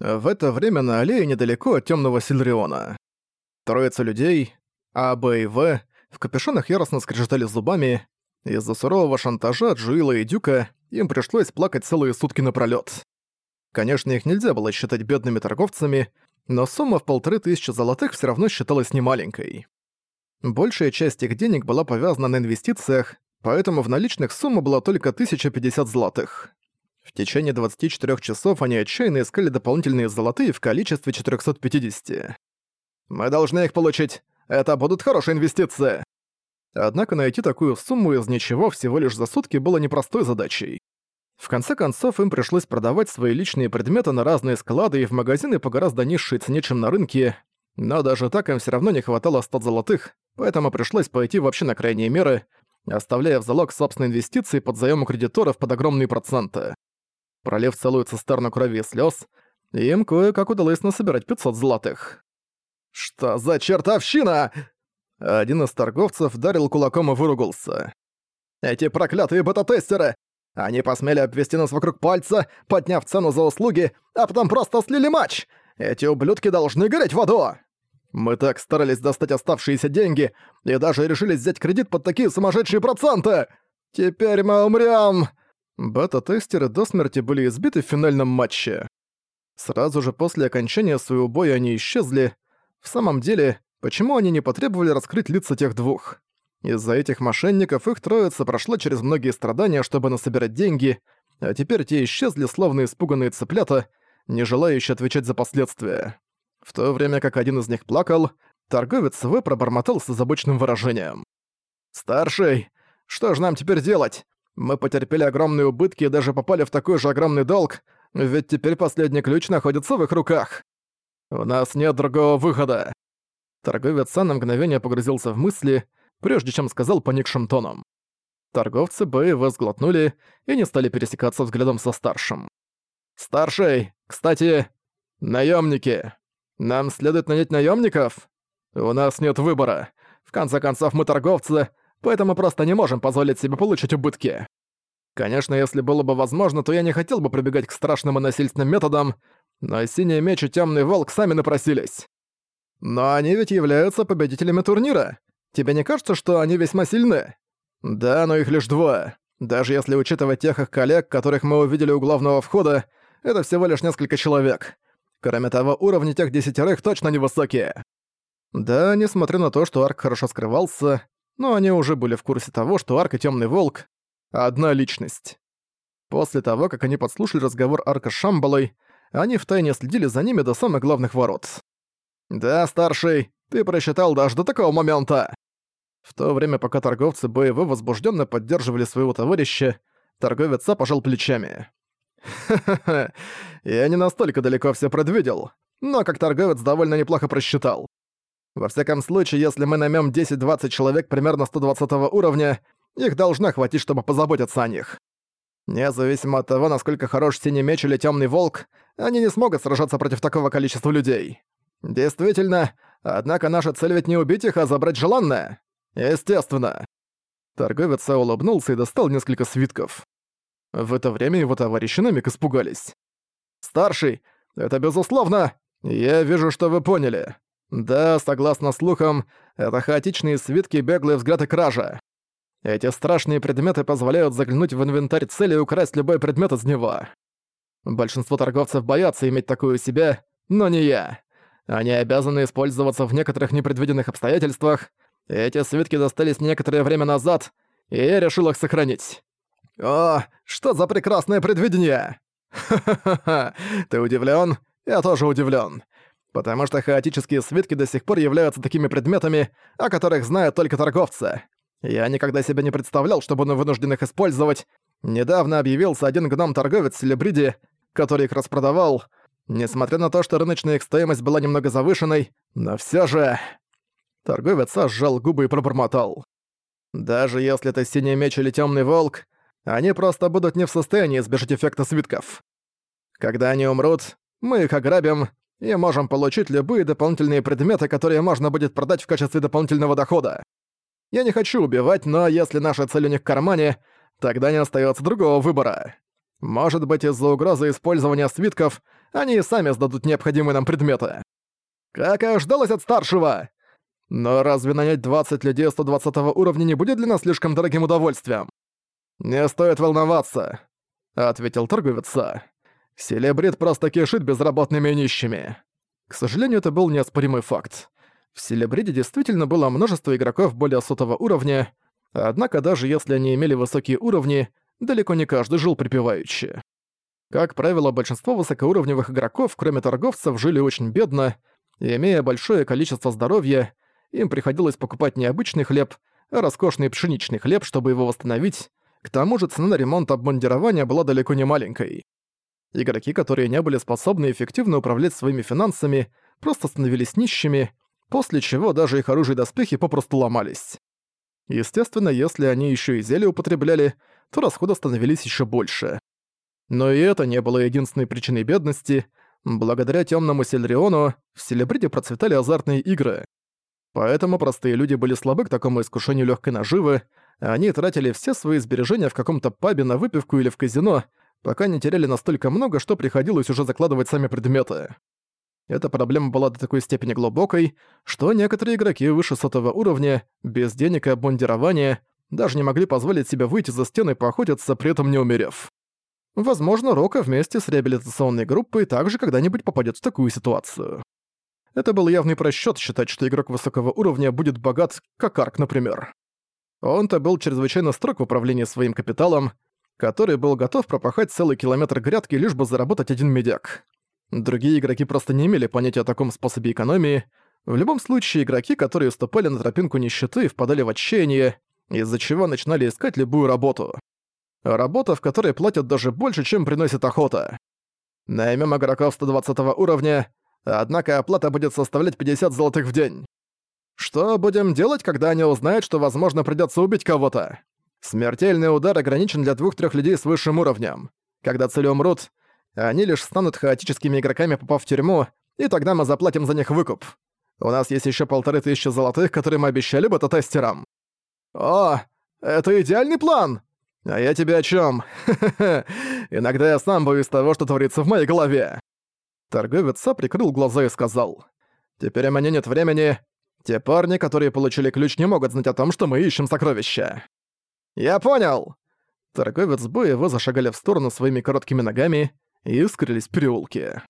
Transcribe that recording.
В это время на аллее недалеко от темного Сильриона. Троица людей, А, Б и В, в капюшонах яростно скрежетали зубами. Из-за сурового шантажа Джуила и Дюка им пришлось плакать целые сутки напролёт. Конечно, их нельзя было считать бедными торговцами, но сумма в полторы тысячи золотых все равно считалась немаленькой. Большая часть их денег была повязана на инвестициях, поэтому в наличных сумма была только 1050 золотых. В течение 24 часов они отчаянно искали дополнительные золотые в количестве 450. «Мы должны их получить! Это будут хорошие инвестиции!» Однако найти такую сумму из ничего всего лишь за сутки было непростой задачей. В конце концов, им пришлось продавать свои личные предметы на разные склады и в магазины по гораздо низшей цене, чем на рынке, но даже так им все равно не хватало 100 золотых, поэтому пришлось пойти вообще на крайние меры, оставляя в залог собственные инвестиции под заём у кредиторов под огромные проценты. Пролив целую цистерну крови и слёз, им кое-как удалось насобирать 500 золотых. «Что за чертовщина?» Один из торговцев дарил кулаком и выругался. «Эти проклятые бета-тестеры! Они посмели обвести нас вокруг пальца, подняв цену за услуги, а потом просто слили матч! Эти ублюдки должны гореть в аду!» Мы так старались достать оставшиеся деньги и даже решили взять кредит под такие сумасшедшие проценты! Теперь мы умрём!» Бета-тестеры до смерти были избиты в финальном матче. Сразу же после окончания своего боя они исчезли. В самом деле, почему они не потребовали раскрыть лица тех двух? Из-за этих мошенников их троица прошла через многие страдания, чтобы насобирать деньги, а теперь те исчезли, словно испуганные цыплята, не желающие отвечать за последствия. В то время как один из них плакал, торговец В пробормотал с озабоченным выражением. «Старший, что же нам теперь делать? Мы потерпели огромные убытки и даже попали в такой же огромный долг, ведь теперь последний ключ находится в их руках. У нас нет другого выхода». Торговец на мгновение погрузился в мысли, прежде чем сказал поникшим тоном. Торговцы Б и В сглотнули и не стали пересекаться взглядом со старшим. «Старший, кстати, наемники. Нам следует нанять наемников? У нас нет выбора. В конце концов, мы торговцы, поэтому просто не можем позволить себе получить убытки. Конечно, если было бы возможно, то я не хотел бы прибегать к страшным и насильственным методам, но Синий Меч и Тёмный Волк сами напросились. Но они ведь являются победителями турнира. Тебе не кажется, что они весьма сильны? Да, но их лишь двое. Даже если учитывать тех их коллег, которых мы увидели у главного входа, это всего лишь несколько человек. Кроме того, уровни тех десятерых точно невысокие. Да, несмотря на то, что Арк хорошо скрывался, но они уже были в курсе того, что Арк и Тёмный Волк — одна личность. После того, как они подслушали разговор Арка с Шамбалой, они втайне следили за ними до самых главных ворот. «Да, старший, ты просчитал даже до такого момента!» В то время, пока торговцы БВ возбужденно поддерживали своего товарища, торговец пожал плечами. «Ха-ха-ха, я не настолько далеко все предвидел, но как торговец довольно неплохо просчитал. Во всяком случае, если мы наймем 10-20 человек примерно 120 уровня, их должно хватить, чтобы позаботиться о них. Независимо от того, насколько хорош Синий Меч или Тёмный Волк, они не смогут сражаться против такого количества людей. Действительно, однако наша цель ведь не убить их, а забрать желанное. Естественно. Торговец улыбнулся и достал несколько свитков. В это время его товарищи на миг испугались. «Старший, это безусловно! Я вижу, что вы поняли. Да, согласно слухам, это хаотичные свитки, беглые взгляды кража. Эти страшные предметы позволяют заглянуть в инвентарь цели и украсть любой предмет из него. Большинство торговцев боятся иметь такую себя, но не я. Они обязаны использоваться в некоторых непредвиденных обстоятельствах. Эти свитки достались некоторое время назад, и я решил их сохранить. О, что за прекрасное предвидение! Ха-ха-ха, ты удивлен? Я тоже удивлен. Потому что хаотические свитки до сих пор являются такими предметами, о которых знают только торговцы. Я никогда себе не представлял, что буду вынужден их использовать. Недавно объявился один гном-торговец Селебриди, который их распродавал. Несмотря на то, что рыночная их стоимость была немного завышенной, но все же... Торговец сжал губы и пробормотал. Даже если это синий меч или темный волк, они просто будут не в состоянии избежать эффекта свитков. Когда они умрут, мы их ограбим и можем получить любые дополнительные предметы, которые можно будет продать в качестве дополнительного дохода. Я не хочу убивать, но если наша цель у них в кармане, тогда не остается другого выбора. Может быть, из-за угрозы использования свитков они и сами сдадут необходимые нам предметы. Как и ожидалось от старшего! Но разве нанять 20 людей 120 уровня не будет для нас слишком дорогим удовольствием? Не стоит волноваться, ответил торговец. Селебрит просто кишит безработными и нищими. К сожалению, это был неоспоримый факт. В Селебриде действительно было множество игроков более сотого уровня, однако даже если они имели высокие уровни, далеко не каждый жил припеваючи. Как правило, большинство высокоуровневых игроков, кроме торговцев, жили очень бедно, и имея большое количество здоровья, им приходилось покупать не обычный хлеб, а роскошный пшеничный хлеб, чтобы его восстановить. К тому же цена на ремонт обмундирования была далеко не маленькой. Игроки, которые не были способны эффективно управлять своими финансами, просто становились нищими, после чего даже их оружие и доспехи попросту ломались. Естественно, если они еще и зелья употребляли, то расходы становились еще больше. Но и это не было единственной причиной бедности. Благодаря темному Сельриону в Селебриде процветали азартные игры. Поэтому простые люди были слабы к такому искушению легкой наживы, а они тратили все свои сбережения в каком-то пабе на выпивку или в казино, пока не теряли настолько много, что приходилось уже закладывать сами предметы. Эта проблема была до такой степени глубокой, что некоторые игроки выше сотого уровня, без денег и обмундирования, даже не могли позволить себе выйти за стены и поохотиться, при этом не умерев. Возможно, Рока вместе с реабилитационной группой также когда-нибудь попадет в такую ситуацию. Это был явный просчет считать, что игрок высокого уровня будет богат, как Арк, например. Он-то был чрезвычайно строг в управлении своим капиталом, который был готов пропахать целый километр грядки, лишь бы заработать один медяк. Другие игроки просто не имели понятия о таком способе экономии. В любом случае, игроки, которые ступали на тропинку нищеты, впадали в отчаяние, из-за чего начинали искать любую работу. Работа, в которой платят даже больше, чем приносит охота. Наймем игроков 120 уровня, однако оплата будет составлять 50 золотых в день. Что будем делать, когда они узнают, что, возможно, придётся убить кого-то? Смертельный удар ограничен для двух-трех людей с высшим уровнем. Когда цели умрут, они лишь станут хаотическими игроками, попав в тюрьму, и тогда мы заплатим за них выкуп. У нас есть еще полторы тысячи золотых, которые мы обещали бета-тестерам. О, это идеальный план! А я тебе о чем? Иногда я сам боюсь того, что творится в моей голове. Торговец прикрыл глаза и сказал. Теперь у меня нет времени. Те парни, которые получили ключ, не могут знать о том, что мы ищем сокровища. Я понял! Торговец Бо и его зашагали в сторону своими короткими ногами, и скрылись в переулке.